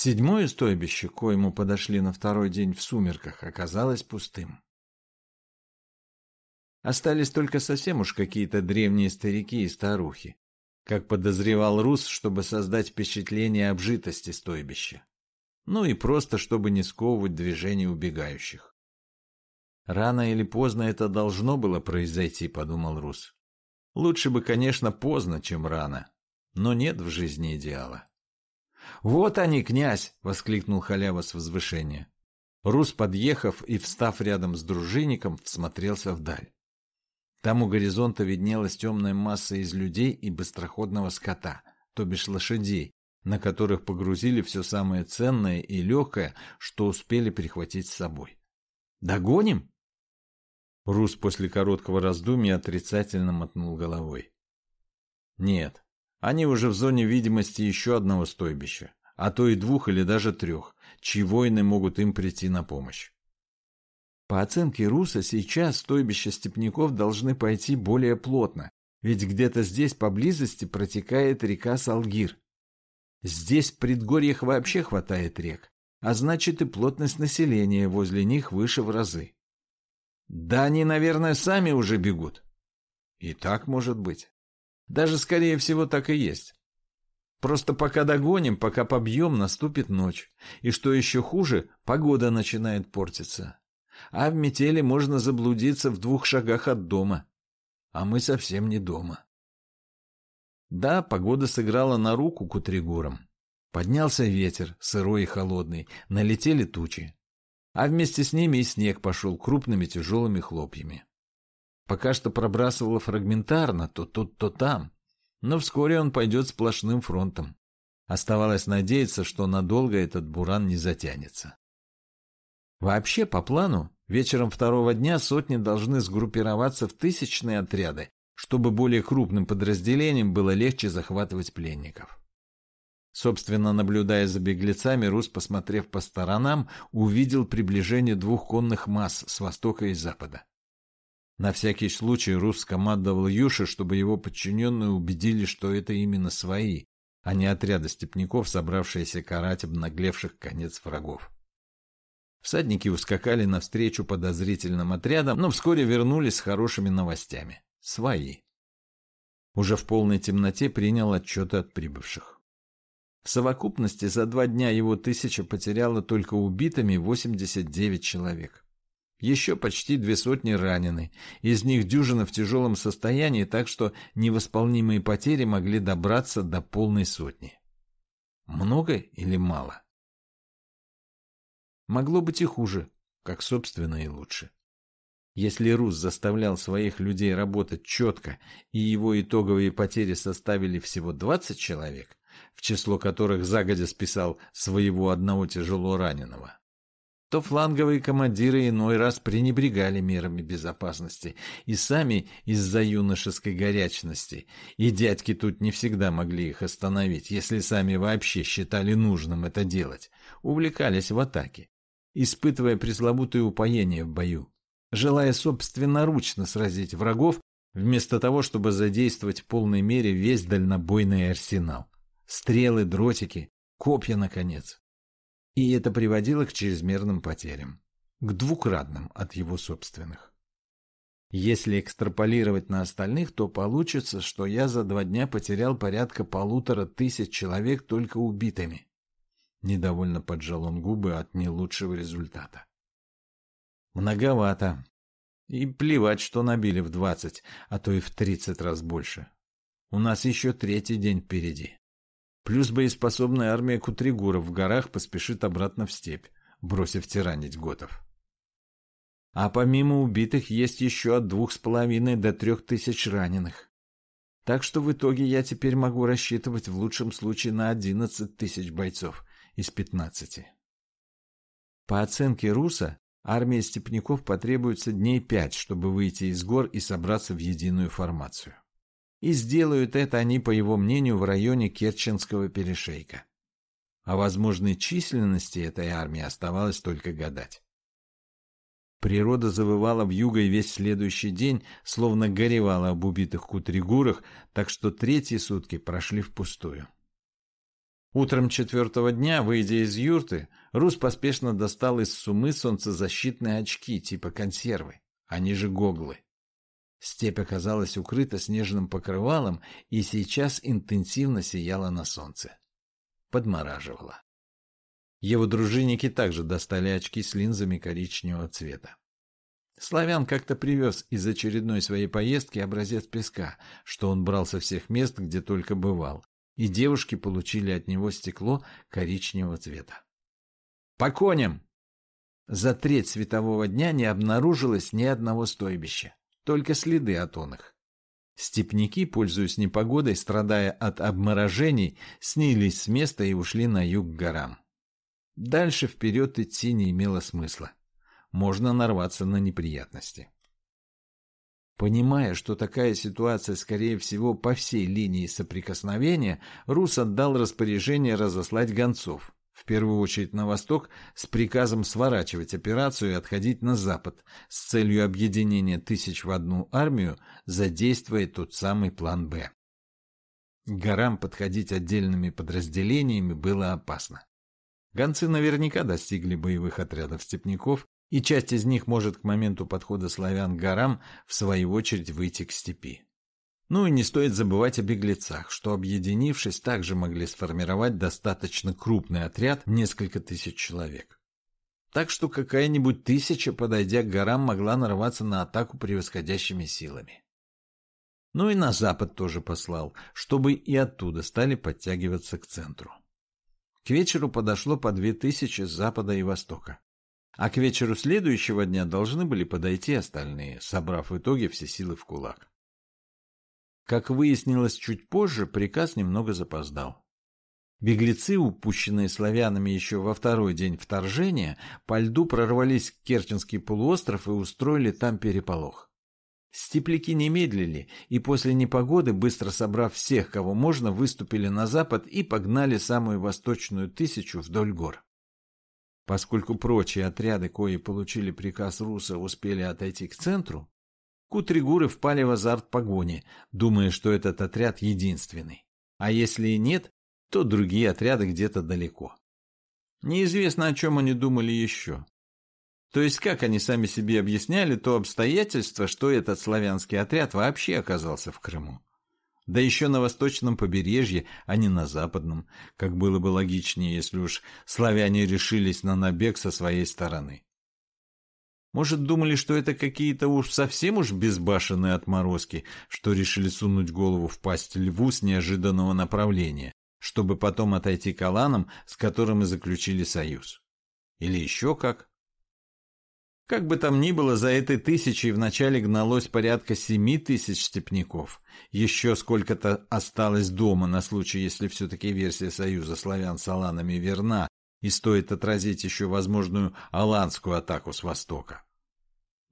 Седьмое стойбище, коему подошли на второй день в сумерках, оказалось пустым. Остались только совсем уж какие-то древние старики и старухи, как подозревал Рус, чтобы создать впечатление обжитости стойбища. Ну и просто, чтобы не сковывать движение убегающих. Рано или поздно это должно было произойти, подумал Рус. Лучше бы, конечно, поздно, чем рано, но нет в жизни идеала. «Вот они, князь!» — воскликнул халява с возвышения. Рус, подъехав и встав рядом с дружинником, всмотрелся вдаль. Там у горизонта виднелась темная масса из людей и быстроходного скота, то бишь лошадей, на которых погрузили все самое ценное и легкое, что успели прихватить с собой. «Догоним?» Рус после короткого раздумья отрицательно мотнул головой. «Нет, они уже в зоне видимости еще одного стойбища, а то и двух или даже трех, чьи воины могут им прийти на помощь. По оценке Руса, сейчас стойбища степняков должны пойти более плотно, ведь где-то здесь поблизости протекает река Салгир. Здесь в предгорьях вообще хватает рек, а значит и плотность населения возле них выше в разы. Да они, наверное, сами уже бегут. И так может быть. Даже, скорее всего, так и есть. Просто пока догоним, пока побьем, наступит ночь. И что еще хуже, погода начинает портиться. А в метели можно заблудиться в двух шагах от дома. А мы совсем не дома. Да, погода сыграла на руку кутригурам. Поднялся ветер, сырой и холодный, налетели тучи. А вместе с ними и снег пошел крупными тяжелыми хлопьями. Пока что пробрасывало фрагментарно, то тут, то там. Но вскоре он пойдет сплошным фронтом. Оставалось надеяться, что надолго этот буран не затянется. Вообще, по плану, вечером второго дня сотни должны сгруппироваться в тысячные отряды, чтобы более крупным подразделениям было легче захватывать пленников. Собственно, наблюдая за беглецами, Рус, посмотрев по сторонам, увидел приближение двух конных масс с востока и запада. На всякий случай Рус командовал Юше, чтобы его подчиненные убедили, что это именно свои, а не отряды степняков, собравшиеся карать обнаглевших конец врагов. Всадники ускакали навстречу подозрительным отрядам, но вскоре вернулись с хорошими новостями. Свои. Уже в полной темноте принял отчеты от прибывших. В совокупности за два дня его тысяча потеряла только убитыми 89 человек. Еще почти две сотни ранены, из них дюжина в тяжелом состоянии, так что невосполнимые потери могли добраться до полной сотни. Много или мало? Могло быть и хуже, как собственно и лучше. Если Рус заставлял своих людей работать четко, и его итоговые потери составили всего 20 человек, в число которых загодя списал своего одного тяжело раненого, то фланговые командиры иной раз пренебрегали мерами безопасности и сами из-за юношеской горячности, и дядьки тут не всегда могли их остановить, если сами вообще считали нужным это делать, увлекались в атаке, испытывая пресловутое упоение в бою, желая собственноручно сразить врагов, вместо того, чтобы задействовать в полной мере весь дальнобойный арсенал. Стрелы, дротики, копья, наконец. И это приводило к чрезмерным потерям, к двукратным от его собственных. Если экстраполировать на остальных, то получится, что я за два дня потерял порядка полутора тысяч человек только убитыми. Недовольно поджал он губы от не лучшего результата. Многовато. И плевать, что набили в двадцать, а то и в тридцать раз больше. У нас еще третий день впереди. Плюс боеспособная армия кутригуров в горах поспешит обратно в степь, бросив тиранить готов. А помимо убитых есть еще от двух с половиной до трех тысяч раненых. Так что в итоге я теперь могу рассчитывать в лучшем случае на одиннадцать тысяч бойцов из пятнадцати. По оценке Руса, армии степняков потребуется дней пять, чтобы выйти из гор и собраться в единую формацию. И сделают это они, по его мнению, в районе Керченского перешейка. О возможной численности этой армии оставалось только гадать. Природа завывала в юго и весь следующий день, словно горевала об убитых кутригурах, так что третьи сутки прошли впустую. Утром четвертого дня, выйдя из юрты, Рус поспешно достал из сумы солнцезащитные очки типа консервы, они же гоглы. Степь оказалась укрыта снежным покрывалом и сейчас интенсивно сияла на солнце. Подмораживала. Его дружинники также достали очки с линзами коричневого цвета. Славян как-то привез из очередной своей поездки образец песка, что он брал со всех мест, где только бывал, и девушки получили от него стекло коричневого цвета. «По коням!» За треть светового дня не обнаружилось ни одного стойбища, только следы от оных. Степники, пользуясь непогодой, страдая от обморожений, снились с места и ушли на юг к горам. Дальше вперед идти не имело смысла можно нарваться на неприятности. Понимая, что такая ситуация, скорее всего, по всей линии соприкосновения, Рус отдал распоряжение разослать гонцов, в первую очередь на восток, с приказом сворачивать операцию и отходить на запад, с целью объединения тысяч в одну армию, задействуя тот самый план «Б». К горам подходить отдельными подразделениями было опасно. Гонцы наверняка достигли боевых отрядов степняков и часть из них может к моменту подхода славян к горам в свою очередь выйти к степи. Ну и не стоит забывать о беглецах, что, объединившись, также могли сформировать достаточно крупный отряд, несколько тысяч человек. Так что какая-нибудь тысяча, подойдя к горам, могла нарваться на атаку превосходящими силами. Ну и на запад тоже послал, чтобы и оттуда стали подтягиваться к центру. К вечеру подошло по две тысячи с запада и востока а к вечеру следующего дня должны были подойти остальные, собрав в итоге все силы в кулак. Как выяснилось чуть позже, приказ немного запоздал. Беглецы, упущенные славянами еще во второй день вторжения, по льду прорвались к Керченский полуостров и устроили там переполох. Степляки не медлили, и после непогоды, быстро собрав всех, кого можно, выступили на запад и погнали самую восточную тысячу вдоль гор. Поскольку прочие отряды, кои получили приказ Руса, успели отойти к центру, кутригуры впали в азарт погони, думая, что этот отряд единственный. А если и нет, то другие отряды где-то далеко. Неизвестно, о чем они думали еще. То есть, как они сами себе объясняли то обстоятельство, что этот славянский отряд вообще оказался в Крыму. Да еще на восточном побережье, а не на западном, как было бы логичнее, если уж славяне решились на набег со своей стороны. Может, думали, что это какие-то уж совсем уж безбашенные отморозки, что решили сунуть голову в пасть льву с неожиданного направления, чтобы потом отойти к аланам, с которыми заключили союз. Или еще как? Как бы там ни было, за этой тысячей вначале гналось порядка семи тысяч степняков. Еще сколько-то осталось дома на случай, если все-таки версия союза славян с аланами верна, и стоит отразить еще возможную аланскую атаку с востока.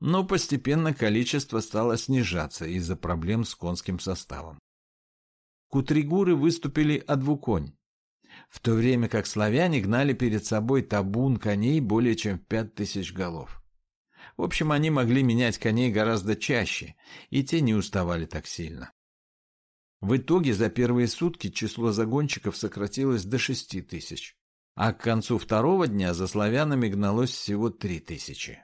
Но постепенно количество стало снижаться из-за проблем с конским составом. Кутригуры выступили одвуконь, в то время как славяне гнали перед собой табун коней более чем в пять тысяч голов. В общем, они могли менять коней гораздо чаще, и те не уставали так сильно. В итоге за первые сутки число загонщиков сократилось до шести тысяч, а к концу второго дня за славянами гналось всего три тысячи.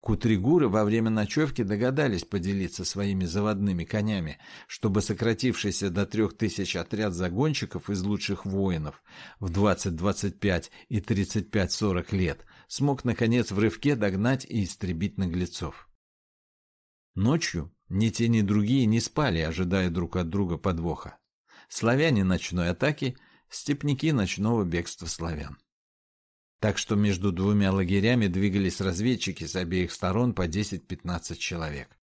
Кутригуры во время ночевки догадались поделиться своими заводными конями, чтобы сократившийся до трех тысяч отряд загонщиков из лучших воинов в 20-25 и 35-40 лет смог, наконец, в рывке догнать и истребить наглецов. Ночью ни те, ни другие не спали, ожидая друг от друга подвоха. Славяне ночной атаки, степняки ночного бегства славян так что между двумя лагерями двигались разведчики с обеих сторон по 10-15 человек.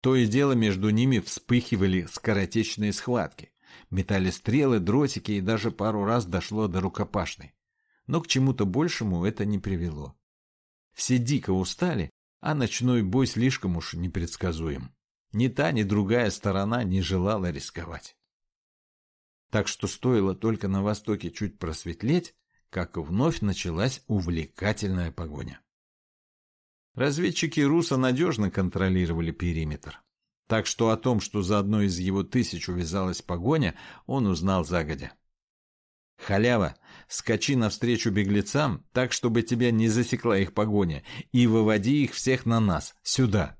То и дело между ними вспыхивали скоротечные схватки, метали стрелы, дротики и даже пару раз дошло до рукопашной. Но к чему-то большему это не привело. Все дико устали, а ночной бой слишком уж непредсказуем. Ни та, ни другая сторона не желала рисковать. Так что стоило только на востоке чуть просветлеть, как вновь началась увлекательная погоня. Разведчики Руса надежно контролировали периметр. Так что о том, что за одной из его тысяч увязалась погоня, он узнал загодя. Халява, скачи навстречу беглецам, так, чтобы тебя не засекла их погоня, и выводи их всех на нас, сюда.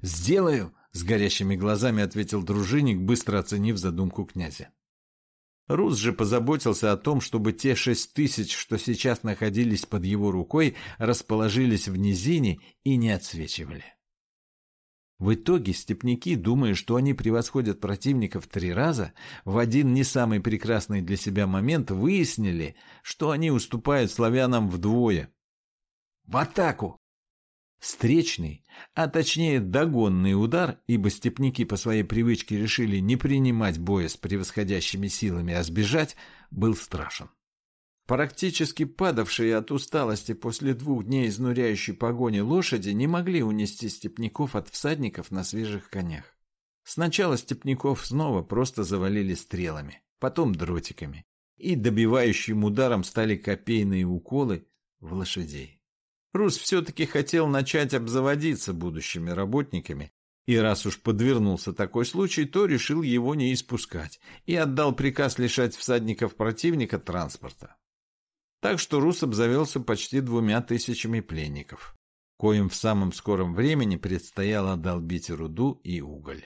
Сделаю, с горящими глазами ответил дружинник, быстро оценив задумку князя. Рус же позаботился о том, чтобы те шесть тысяч, что сейчас находились под его рукой, расположились в низине и не отсвечивали. В итоге степняки, думая, что они превосходят противников три раза, в один не самый прекрасный для себя момент выяснили, что они уступают славянам вдвое. «В атаку!» Встречный, а точнее догонный удар, ибо степняки по своей привычке решили не принимать боя с превосходящими силами, а сбежать, был страшен. Практически падавшие от усталости после двух дней изнуряющей погони лошади не могли унести степняков от всадников на свежих конях. Сначала степняков снова просто завалили стрелами, потом дротиками, и добивающим ударом стали копейные уколы в лошадей. Рус все-таки хотел начать обзаводиться будущими работниками, и раз уж подвернулся такой случай, то решил его не испускать и отдал приказ лишать всадников противника транспорта. Так что Рус обзавелся почти двумя тысячами пленников, коим в самом скором времени предстояло долбить руду и уголь.